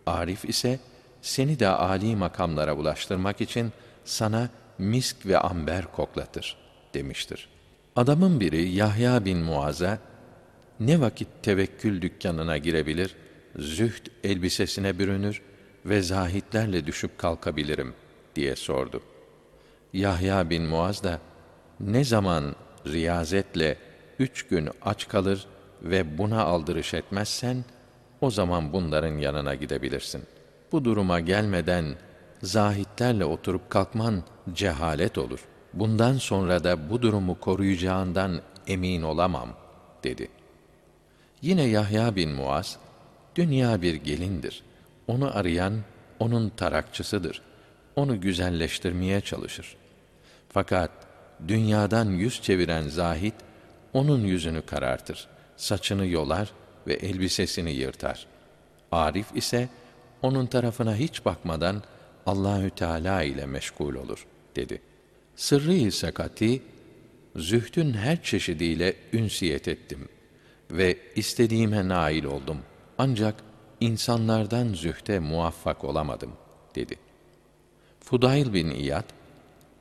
Arif ise, seni de âli makamlara ulaştırmak için, sana misk ve amber koklatır, demiştir. Adamın biri Yahya bin Muaz'a, ne vakit tevekkül dükkanına girebilir, zühd elbisesine bürünür ve zahitlerle düşüp kalkabilirim diye sordu. Yahya bin Muaz da ne zaman riyazetle üç gün aç kalır ve buna aldırış etmezsen o zaman bunların yanına gidebilirsin. Bu duruma gelmeden zahitlerle oturup kalkman cehalet olur. Bundan sonra da bu durumu koruyacağından emin olamam dedi. Yine Yahya bin Muaz dünya bir gelindir. Onu arayan onun tarakçısıdır. Onu güzelleştirmeye çalışır. Fakat dünyadan yüz çeviren zahit onun yüzünü karartır, saçını yolar ve elbisesini yırtar. Arif ise onun tarafına hiç bakmadan Allahü Teala ile meşgul olur dedi. Sırrı sakati zühdün her çeşidiyle ünsiyet ettim ve istediğime nail oldum. Ancak insanlardan zühte muvaffak olamadım dedi. Fudayl bin İyad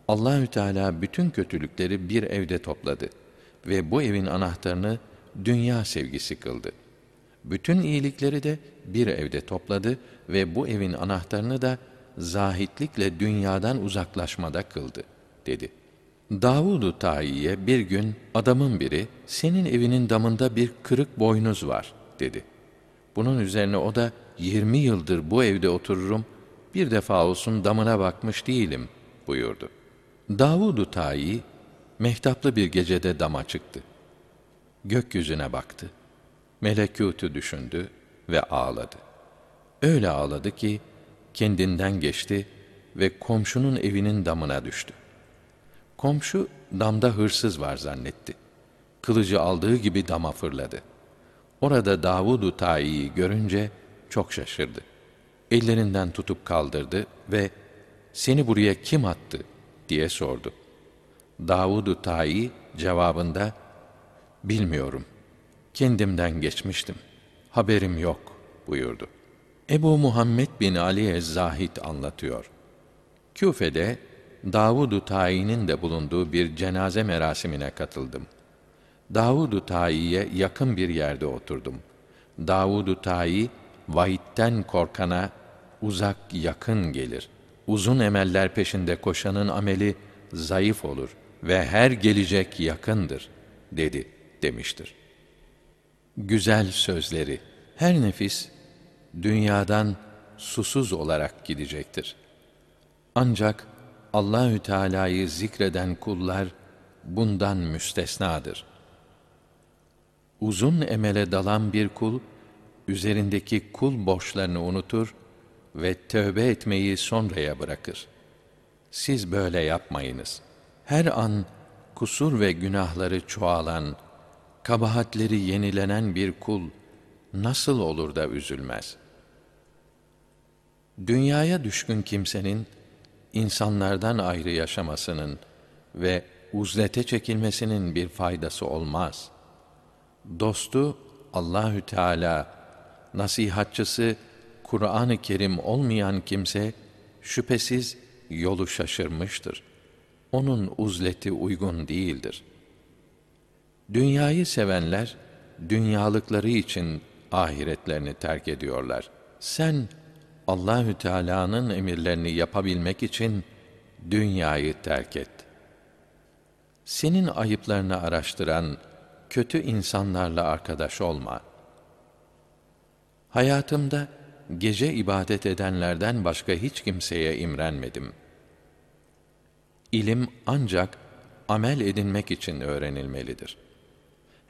Allahü Teala bütün kötülükleri bir evde topladı ve bu evin anahtarını dünya sevgisi kıldı. Bütün iyilikleri de bir evde topladı ve bu evin anahtarını da zahitlikle dünyadan uzaklaşmada kıldı, dedi. Davudu Tayi'ye bir gün adamın biri, senin evinin damında bir kırık boynuz var, dedi. Bunun üzerine o da, yirmi yıldır bu evde otururum, bir defa olsun damına bakmış değilim, buyurdu. Davudu Tayi, mehtaplı bir gecede dama çıktı. Gökyüzüne baktı. Melekûtü düşündü ve ağladı. Öyle ağladı ki, kendinden geçti ve komşunun evinin damına düştü. Komşu damda hırsız var zannetti. Kılıcı aldığı gibi dama fırladı. Orada Davudu Tayi'yi görünce çok şaşırdı. Ellerinden tutup kaldırdı ve seni buraya kim attı diye sordu. Davudu Tayi cevabında bilmiyorum. Kendimden geçmiştim. Haberim yok buyurdu. Ebu Muhammed bin Ali Ez-Zahid anlatıyor. Küfe'de Davudu Tayi'nin de bulunduğu bir cenaze merasimine katıldım. Davudu Tayi'ye yakın bir yerde oturdum. Davudu Tayi vaitten korkana uzak yakın gelir. Uzun emeller peşinde koşanın ameli zayıf olur ve her gelecek yakındır dedi demiştir. Güzel sözleri her nefis dünyadan susuz olarak gidecektir. Ancak Allahü Teala'yı zikreden kullar bundan müstesnadır. Uzun emele dalan bir kul üzerindeki kul borçlarını unutur ve tövbe etmeyi sonraya bırakır. Siz böyle yapmayınız. Her an kusur ve günahları çoğalan, kabahatleri yenilenen bir kul nasıl olur da üzülmez? Dünyaya düşkün kimsenin insanlardan ayrı yaşamasının ve uzlete çekilmesinin bir faydası olmaz. Dostu Allahü Teala, nasihatçısı Kur'an-ı Kerim olmayan kimse şüphesiz yolu şaşırmıştır. Onun uzleti uygun değildir. Dünyayı sevenler dünyalıkları için ahiretlerini terk ediyorlar. Sen Allahü Teala'nın emirlerini yapabilmek için dünyayı terk et. Senin ayıplarını araştıran kötü insanlarla arkadaş olma. Hayatımda gece ibadet edenlerden başka hiç kimseye imrenmedim. İlim ancak amel edinmek için öğrenilmelidir.''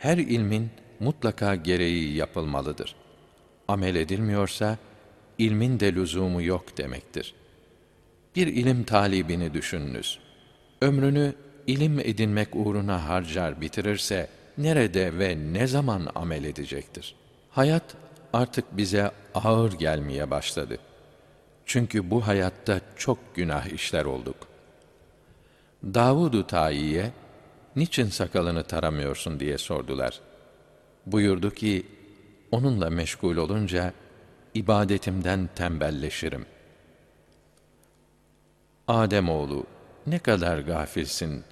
her ilmin mutlaka gereği yapılmalıdır. Amel edilmiyorsa, ilmin de lüzumu yok demektir. Bir ilim talibini düşününüz. Ömrünü ilim edinmek uğruna harcar bitirirse, nerede ve ne zaman amel edecektir? Hayat artık bize ağır gelmeye başladı. Çünkü bu hayatta çok günah işler olduk. Davudu Tayi'ye, niçin sakalını taramıyorsun diye sordular. Buyurdu ki, onunla meşgul olunca, ibadetimden tembelleşirim. Adem oğlu, ne kadar gafilsin,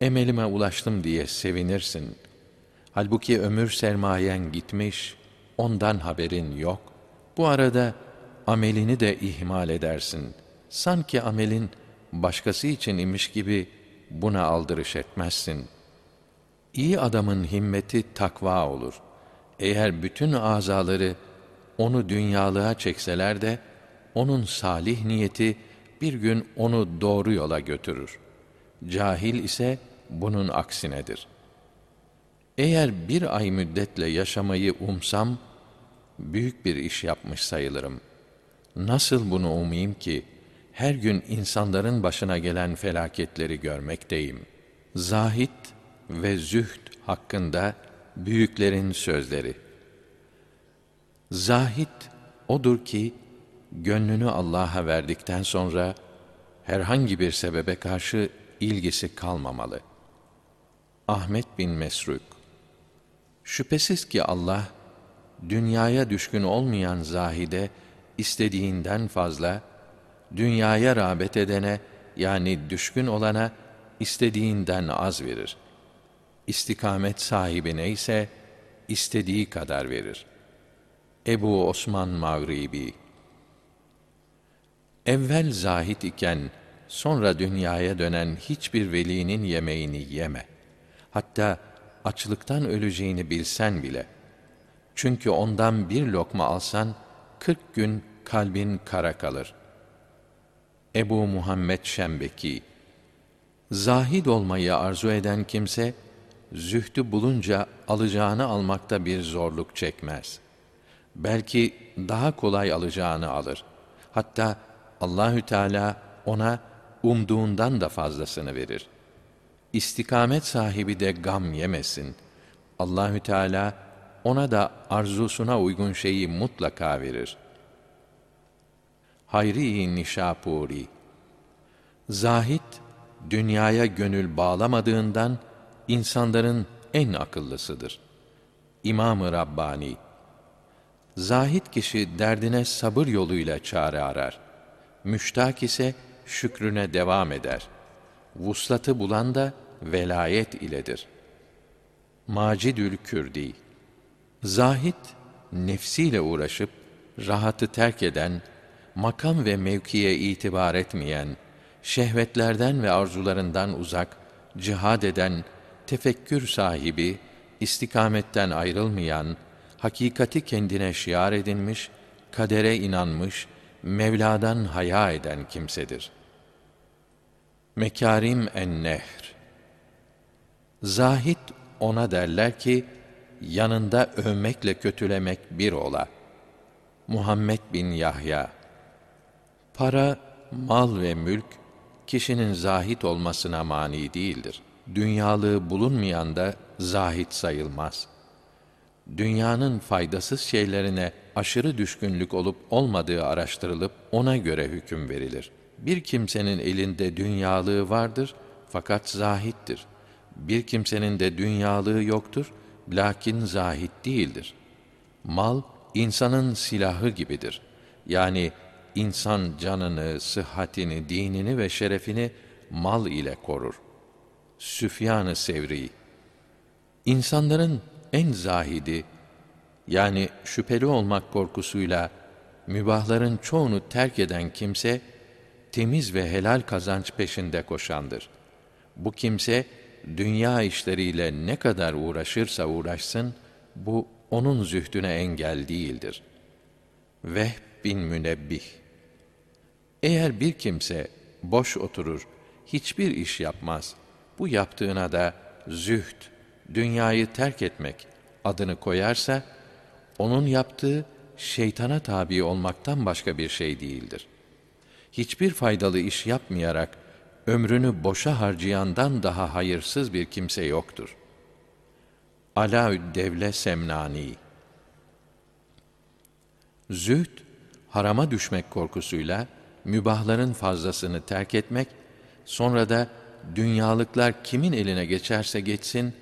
emelime ulaştım diye sevinirsin. Halbuki ömür sermayen gitmiş, ondan haberin yok. Bu arada amelini de ihmal edersin. Sanki amelin başkası için imiş gibi buna aldırış etmezsin. İyi adamın himmeti takva olur. Eğer bütün azaları onu dünyalığa çekseler de onun salih niyeti bir gün onu doğru yola götürür. Cahil ise bunun aksinedir. Eğer bir ay müddetle yaşamayı umsam, büyük bir iş yapmış sayılırım. Nasıl bunu umayım ki, her gün insanların başına gelen felaketleri görmekteyim. Zahit ve zühd hakkında büyüklerin sözleri. Zahit odur ki, gönlünü Allah'a verdikten sonra, herhangi bir sebebe karşı ilgisi kalmamalı. Ahmet bin Mesruk Şüphesiz ki Allah, dünyaya düşkün olmayan zahide, istediğinden fazla, dünyaya rağbet edene, yani düşkün olana, istediğinden az verir. İstikamet sahibine ise, istediği kadar verir. Ebu Osman Mağribi Evvel zahit iken, sonra dünyaya dönen hiçbir velinin yemeğini yeme. Hatta açlıktan öleceğini bilsen bile. Çünkü ondan bir lokma alsan, kırk gün kalbin kara kalır. Ebu Muhammed Şembeki Zahid olmayı arzu eden kimse, zühdü bulunca alacağını almakta bir zorluk çekmez. Belki daha kolay alacağını alır. Hatta Allahü Teala ona umduğundan da fazlasını verir. İstikamet sahibi de gam yemesin. Allahü Teala ona da arzusuna uygun şeyi mutlaka verir. Hayri Nişapuri Zahid, dünyaya gönül bağlamadığından insanların en akıllısıdır. İmam-ı Rabbani Zahid kişi derdine sabır yoluyla çare arar. Müştak ise şükrüne devam eder. Vuslatı bulan da velayet iledir. Macidül Kürdi Zahid, nefsiyle uğraşıp, rahatı terk eden, makam ve mevkiye itibar etmeyen, şehvetlerden ve arzularından uzak, cihad eden, tefekkür sahibi, istikametten ayrılmayan, hakikati kendine şiar edinmiş, kadere inanmış, Mevla'dan haya eden kimsedir. Mekarim en-Nehr Zahid ona derler ki, yanında övmekle kötülemek bir ola. Muhammed bin Yahya Para, mal ve mülk, kişinin zahit olmasına mani değildir. Dünyalığı bulunmayan da zahit sayılmaz. Dünyanın faydasız şeylerine aşırı düşkünlük olup olmadığı araştırılıp ona göre hüküm verilir. Bir kimsenin elinde dünyalığı vardır fakat zahittir. Bir kimsenin de dünyalığı yoktur lakin zahit değildir. Mal insanın silahı gibidir. Yani insan canını, sıhhatini, dinini ve şerefini mal ile korur. Süfyan-ı Sevri İnsanların en zahidi yani şüpheli olmak korkusuyla mübahların çoğunu terk eden kimse temiz ve helal kazanç peşinde koşandır. Bu kimse dünya işleriyle ne kadar uğraşırsa uğraşsın bu onun zühdüne engel değildir. Vehb bin Münebbih Eğer bir kimse boş oturur, hiçbir iş yapmaz, bu yaptığına da zühd dünyayı terk etmek adını koyarsa, onun yaptığı şeytana tabi olmaktan başka bir şey değildir. Hiçbir faydalı iş yapmayarak ömrünü boşa harcayandan daha hayırsız bir kimse yoktur. Alaüddevle Semnani Zühd, harama düşmek korkusuyla mübahların fazlasını terk etmek, sonra da dünyalıklar kimin eline geçerse geçsin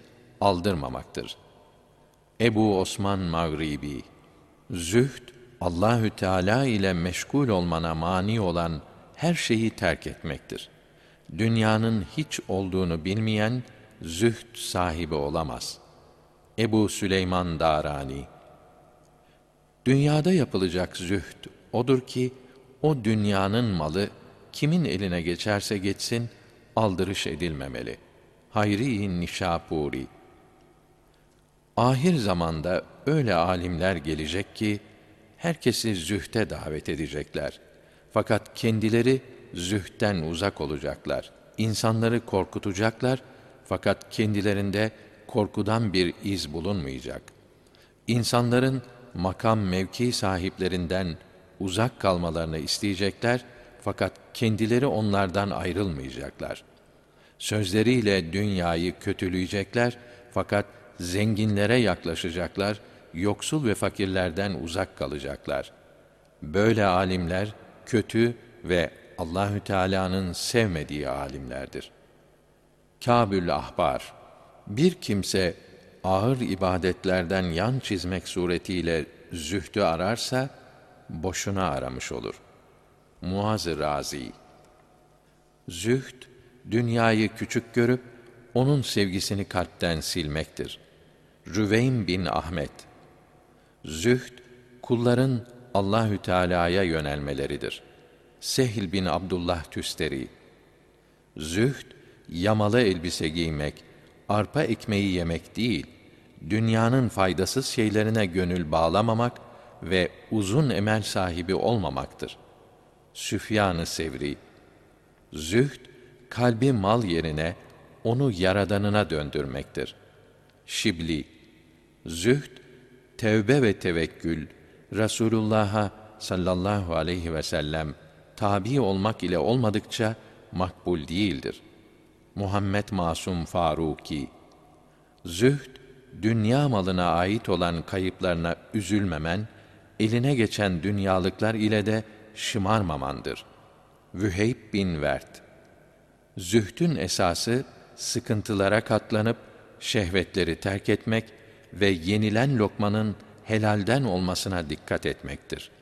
aldırmamaktır. Ebu Osman Mağribi Zühd, Allahü Teala ile meşgul olmana mani olan her şeyi terk etmektir. Dünyanın hiç olduğunu bilmeyen zühd sahibi olamaz. Ebu Süleyman Darani Dünyada yapılacak zühd odur ki o dünyanın malı kimin eline geçerse geçsin aldırış edilmemeli. Hayri Nişapuri Ahir zamanda öyle alimler gelecek ki herkesi zühte davet edecekler. Fakat kendileri zühten uzak olacaklar. İnsanları korkutacaklar fakat kendilerinde korkudan bir iz bulunmayacak. İnsanların makam mevki sahiplerinden uzak kalmalarını isteyecekler fakat kendileri onlardan ayrılmayacaklar. Sözleriyle dünyayı kötüleyecekler fakat zenginlere yaklaşacaklar, yoksul ve fakirlerden uzak kalacaklar. Böyle alimler kötü ve Allahü Teala'nın sevmediği alimlerdir. Kabül Ahbar bir kimse ağır ibadetlerden yan çizmek suretiyle zühdü ararsa boşuna aramış olur. Muaz-ı Razi Zühd dünyayı küçük görüp onun sevgisini kalpten silmektir. Rüveym bin Ahmet Zühd kulların Allahü Teala'ya yönelmeleridir. Sehl bin Abdullah Tüsteri Zühd yamalı elbise giymek, arpa ekmeği yemek değil, dünyanın faydasız şeylerine gönül bağlamamak ve uzun emel sahibi olmamaktır. Süfyan-ı Sevri Zühd, kalbi mal yerine onu yaradanına döndürmektir. Şibli Zühd, tevbe ve tevekkül, Resulullah'a sallallahu aleyhi ve sellem tabi olmak ile olmadıkça makbul değildir. Muhammed Masum Faruki Zühd, dünya malına ait olan kayıplarına üzülmemen, eline geçen dünyalıklar ile de şımarmamandır. Vüheyb bin Vert Zühdün esası, sıkıntılara katlanıp, şehvetleri terk etmek ve yenilen lokmanın helalden olmasına dikkat etmektir.''